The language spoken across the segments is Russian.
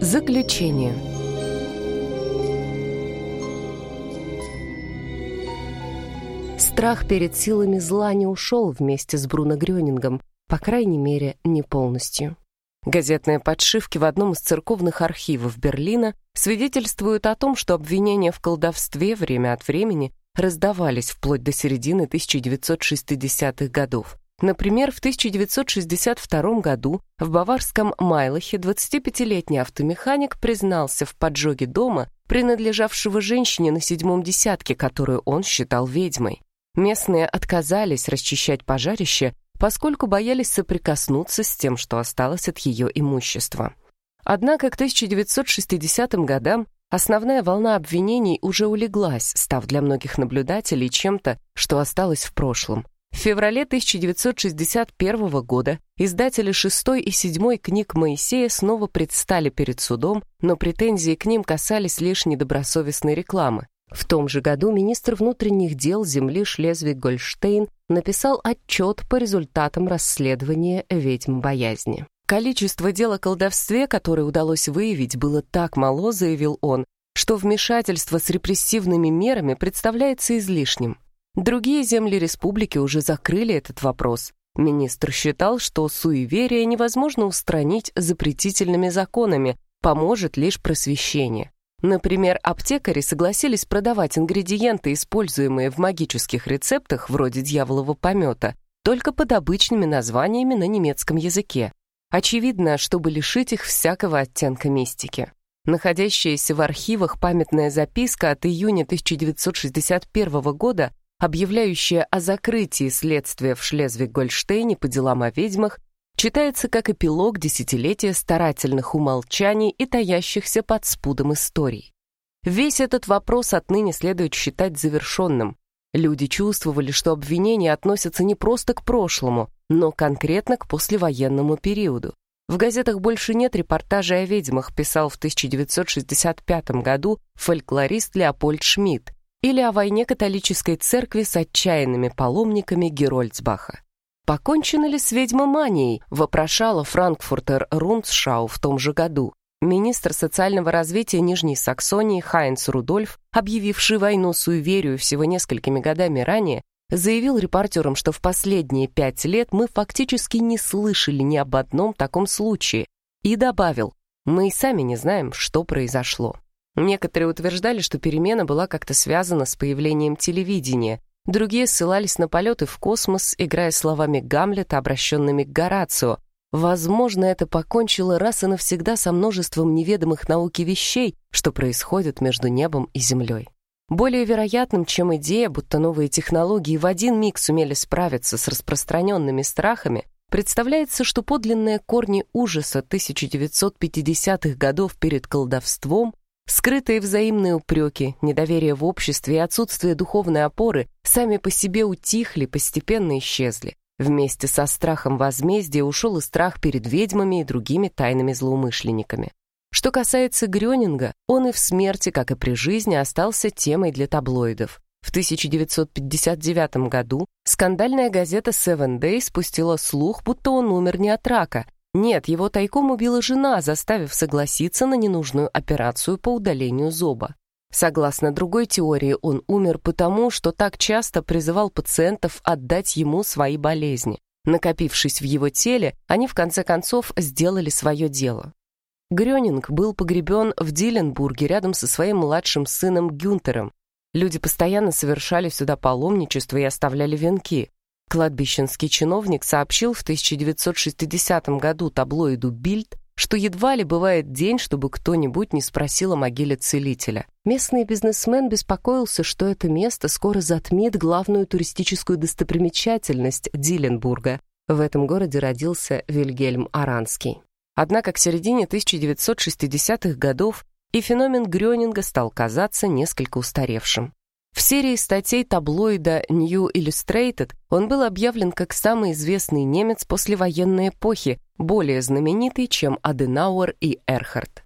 Заключение. Страх перед силами зла не ушел вместе с Бруно Грёнингом, по крайней мере, не полностью. Газетные подшивки в одном из церковных архивов Берлина свидетельствуют о том, что обвинения в колдовстве время от времени раздавались вплоть до середины 1960-х годов. Например, в 1962 году в баварском Майлахе 25-летний автомеханик признался в поджоге дома, принадлежавшего женщине на седьмом десятке, которую он считал ведьмой. Местные отказались расчищать пожарище, поскольку боялись соприкоснуться с тем, что осталось от ее имущества. Однако к 1960 годам основная волна обвинений уже улеглась, став для многих наблюдателей чем-то, что осталось в прошлом — в феврале 1961 года издатели шестой и седьмой книг Моисея снова предстали перед судом, но претензии к ним касались лишь недобросовестной рекламы. В том же году министр внутренних дел земли Шлезвиг-Гольштейн написал отчет по результатам расследования ведьм боязни. Количество дел о колдовстве, которое удалось выявить, было так мало, заявил он, что вмешательство с репрессивными мерами представляется излишним. Другие земли республики уже закрыли этот вопрос. Министр считал, что суеверие невозможно устранить запретительными законами, поможет лишь просвещение. Например, аптекари согласились продавать ингредиенты, используемые в магических рецептах, вроде дьяволового помета, только под обычными названиями на немецком языке. Очевидно, чтобы лишить их всякого оттенка мистики. Находящаяся в архивах памятная записка от июня 1961 года объявляющая о закрытии следствия в Шлезвиг-Гольштейне по делам о ведьмах, читается как эпилог десятилетия старательных умолчаний и таящихся под спудом историй. Весь этот вопрос отныне следует считать завершенным. Люди чувствовали, что обвинения относятся не просто к прошлому, но конкретно к послевоенному периоду. В газетах больше нет репортажей о ведьмах, писал в 1965 году фольклорист Леопольд Шмидт, или о войне католической церкви с отчаянными паломниками Герольцбаха. «Покончено ли с ведьмоманией?» — вопрошала Франкфуртер Рундсшау в том же году. Министр социального развития Нижней Саксонии Хайнц Рудольф, объявивший войну суеверию всего несколькими годами ранее, заявил репортерам, что в последние пять лет мы фактически не слышали ни об одном таком случае, и добавил, мы и сами не знаем, что произошло. Некоторые утверждали, что перемена была как-то связана с появлением телевидения, другие ссылались на полеты в космос, играя словами Гамлета, обращенными к Горацио. Возможно, это покончило раз и навсегда со множеством неведомых науки вещей, что происходит между небом и землей. Более вероятным, чем идея, будто новые технологии в один миг сумели справиться с распространенными страхами, представляется, что подлинные корни ужаса 1950-х годов перед колдовством Скрытые взаимные упреки, недоверие в обществе и отсутствие духовной опоры сами по себе утихли, постепенно исчезли. Вместе со страхом возмездия ушел и страх перед ведьмами и другими тайными злоумышленниками. Что касается Грёнинга, он и в смерти, как и при жизни, остался темой для таблоидов. В 1959 году скандальная газета Seven Days спустила слух, будто он умер не от рака, нет, его тайком убила жена, заставив согласиться на ненужную операцию по удалению зоба. Согласно другой теории, он умер потому, что так часто призывал пациентов отдать ему свои болезни. Накопившись в его теле, они в конце концов сделали свое дело. Грёнинг был погребен в Диленбурге рядом со своим младшим сыном Гюнтером. Люди постоянно совершали сюда паломничество и оставляли венки. Кладбищенский чиновник сообщил в 1960 году таблоиду «Бильд», что едва ли бывает день, чтобы кто-нибудь не спросил о могиле целителя. Местный бизнесмен беспокоился, что это место скоро затмит главную туристическую достопримечательность Диленбурга. В этом городе родился Вильгельм Аранский. Однако к середине 1960-х годов и феномен Грёнинга стал казаться несколько устаревшим. В серии статей таблоида New Illustrated он был объявлен как самый известный немец послевоенной эпохи, более знаменитый, чем Аденауэр и Эрхард.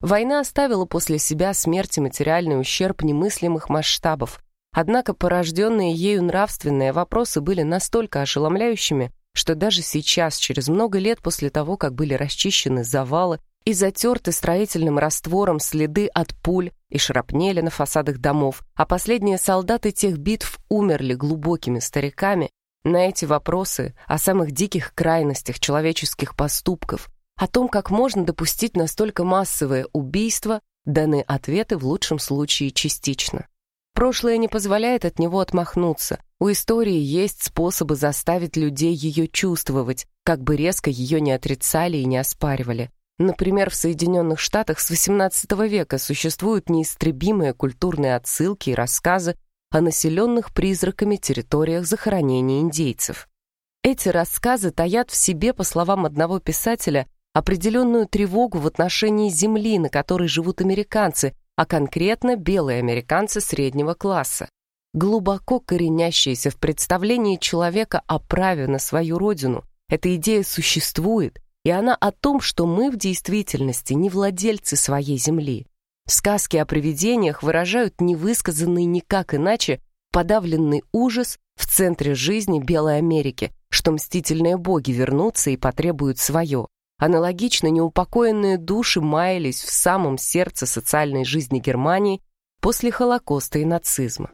Война оставила после себя смерть и материальный ущерб немыслимых масштабов, однако порожденные ею нравственные вопросы были настолько ошеломляющими, что даже сейчас, через много лет после того, как были расчищены завалы и затерты строительным раствором следы от пуль и шрапнели на фасадах домов, а последние солдаты тех битв умерли глубокими стариками, на эти вопросы о самых диких крайностях человеческих поступков, о том, как можно допустить настолько массовое убийство, даны ответы в лучшем случае частично. Прошлое не позволяет от него отмахнуться. У истории есть способы заставить людей ее чувствовать, как бы резко ее не отрицали и не оспаривали. Например, в Соединенных Штатах с XVIII века существуют неистребимые культурные отсылки и рассказы о населенных призраками территориях захоронения индейцев. Эти рассказы таят в себе, по словам одного писателя, определенную тревогу в отношении земли, на которой живут американцы, а конкретно белые американцы среднего класса. Глубоко коренящаяся в представлении человека о праве на свою родину, эта идея существует, и она о том, что мы в действительности не владельцы своей земли. Сказки о привидениях выражают невысказанный никак иначе подавленный ужас в центре жизни Белой Америки, что мстительные боги вернутся и потребуют свое. Аналогично неупокоенные души маялись в самом сердце социальной жизни Германии после Холокоста и нацизма.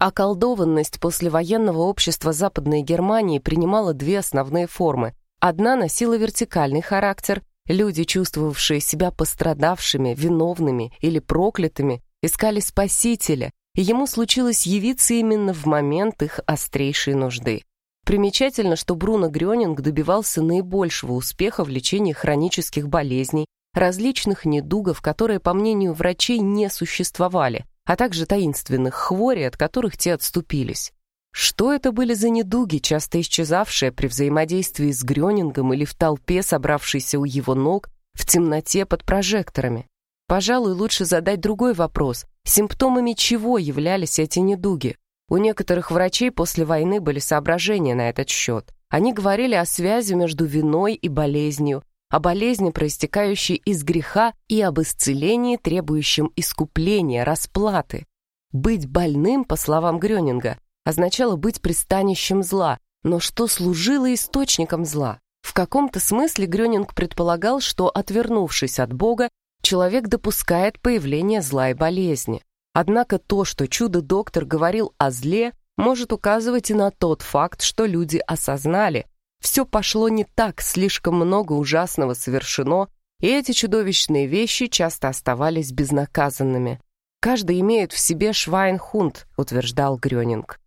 Околдованность послевоенного общества Западной Германии принимала две основные формы. Одна носила вертикальный характер. Люди, чувствовавшие себя пострадавшими, виновными или проклятыми, искали спасителя, и ему случилось явиться именно в момент их острейшей нужды. Примечательно, что Бруно Грёнинг добивался наибольшего успеха в лечении хронических болезней, различных недугов, которые, по мнению врачей, не существовали, а также таинственных хворей, от которых те отступились. Что это были за недуги, часто исчезавшие при взаимодействии с Грёнингом или в толпе, собравшейся у его ног, в темноте под прожекторами? Пожалуй, лучше задать другой вопрос. Симптомами чего являлись эти недуги? У некоторых врачей после войны были соображения на этот счет. Они говорили о связи между виной и болезнью, о болезни, проистекающей из греха, и об исцелении, требующем искупления, расплаты. Быть больным, по словам Грёнинга, означало быть пристанищем зла, но что служило источником зла? В каком-то смысле Грёнинг предполагал, что, отвернувшись от Бога, человек допускает появление зла и болезни. Однако то, что чудо-доктор говорил о зле, может указывать и на тот факт, что люди осознали, все пошло не так, слишком много ужасного совершено, и эти чудовищные вещи часто оставались безнаказанными. «Каждый имеет в себе швайнхунд», — утверждал Грёнинг.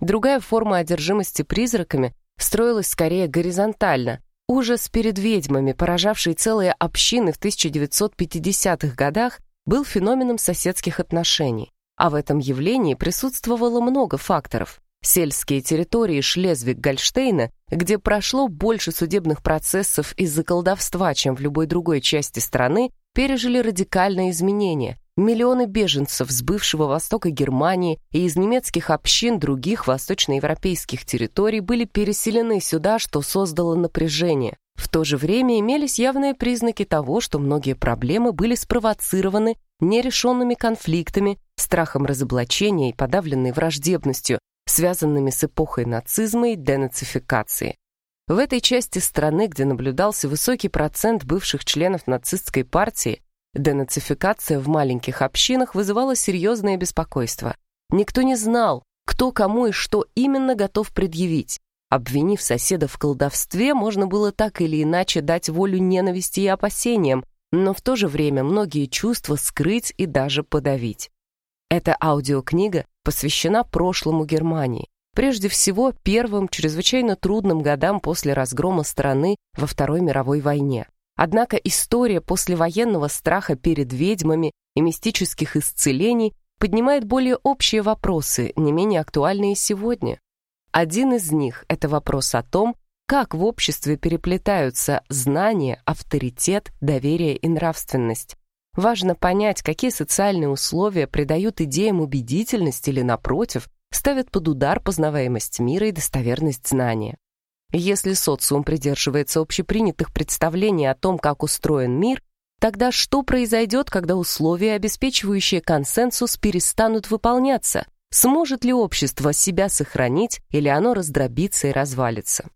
Другая форма одержимости призраками строилась скорее горизонтально. Ужас перед ведьмами, поражавший целые общины в 1950-х годах, был феноменом соседских отношений, а в этом явлении присутствовало много факторов. Сельские территории Шлезвиг-Гольштейна, где прошло больше судебных процессов из-за колдовства, чем в любой другой части страны, пережили радикальные изменения. Миллионы беженцев с бывшего востока Германии и из немецких общин других восточноевропейских территорий были переселены сюда, что создало напряжение. В то же время имелись явные признаки того, что многие проблемы были спровоцированы нерешенными конфликтами, страхом разоблачения и подавленной враждебностью, связанными с эпохой нацизма и денацификации. В этой части страны, где наблюдался высокий процент бывших членов нацистской партии, денацификация в маленьких общинах вызывала серьезное беспокойство. Никто не знал, кто кому и что именно готов предъявить. Обвинив соседа в колдовстве, можно было так или иначе дать волю ненависти и опасениям, но в то же время многие чувства скрыть и даже подавить. Эта аудиокнига посвящена прошлому Германии, прежде всего первым чрезвычайно трудным годам после разгрома страны во Второй мировой войне. Однако история послевоенного страха перед ведьмами и мистических исцелений поднимает более общие вопросы, не менее актуальные сегодня. Один из них — это вопрос о том, как в обществе переплетаются знания, авторитет, доверие и нравственность. Важно понять, какие социальные условия придают идеям убедительность или, напротив, ставят под удар познаваемость мира и достоверность знания. Если социум придерживается общепринятых представлений о том, как устроен мир, тогда что произойдет, когда условия, обеспечивающие консенсус, перестанут выполняться? Сможет ли общество себя сохранить или оно раздробится и развалится?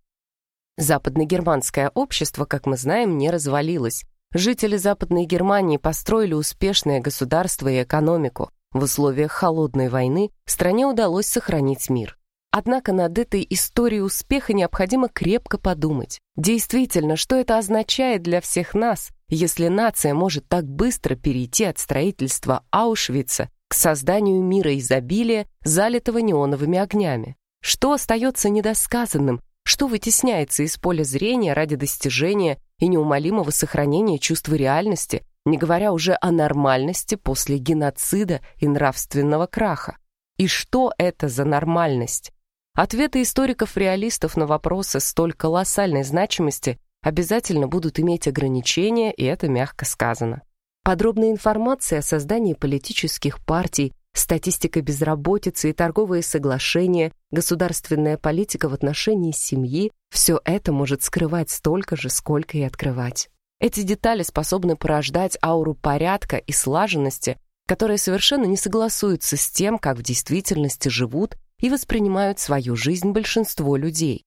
Западногерманское общество, как мы знаем, не развалилось. Жители Западной Германии построили успешное государство и экономику. В условиях холодной войны стране удалось сохранить мир. Однако над этой историей успеха необходимо крепко подумать. Действительно, что это означает для всех нас, если нация может так быстро перейти от строительства Аушвица к созданию мира изобилия, залитого неоновыми огнями? Что остается недосказанным, что вытесняется из поля зрения ради достижения и неумолимого сохранения чувства реальности, не говоря уже о нормальности после геноцида и нравственного краха? И что это за нормальность? Ответы историков-реалистов на вопросы столь колоссальной значимости обязательно будут иметь ограничения, и это мягко сказано. Подробная информация о создании политических партий, статистика безработицы и торговые соглашения, государственная политика в отношении семьи — все это может скрывать столько же, сколько и открывать. Эти детали способны порождать ауру порядка и слаженности, которая совершенно не согласуется с тем, как в действительности живут и воспринимают свою жизнь большинство людей.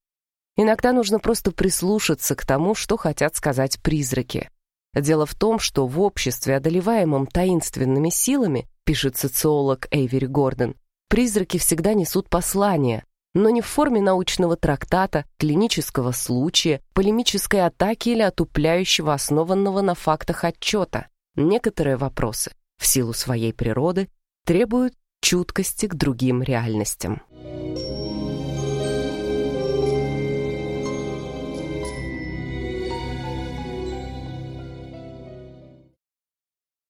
Иногда нужно просто прислушаться к тому, что хотят сказать призраки. Дело в том, что в обществе, одолеваемом таинственными силами, пишет социолог Эйвери Гордон, призраки всегда несут послание, но не в форме научного трактата, клинического случая, полемической атаки или отупляющего, основанного на фактах отчета. Некоторые вопросы, в силу своей природы, требуют чуткости к другим реальностям.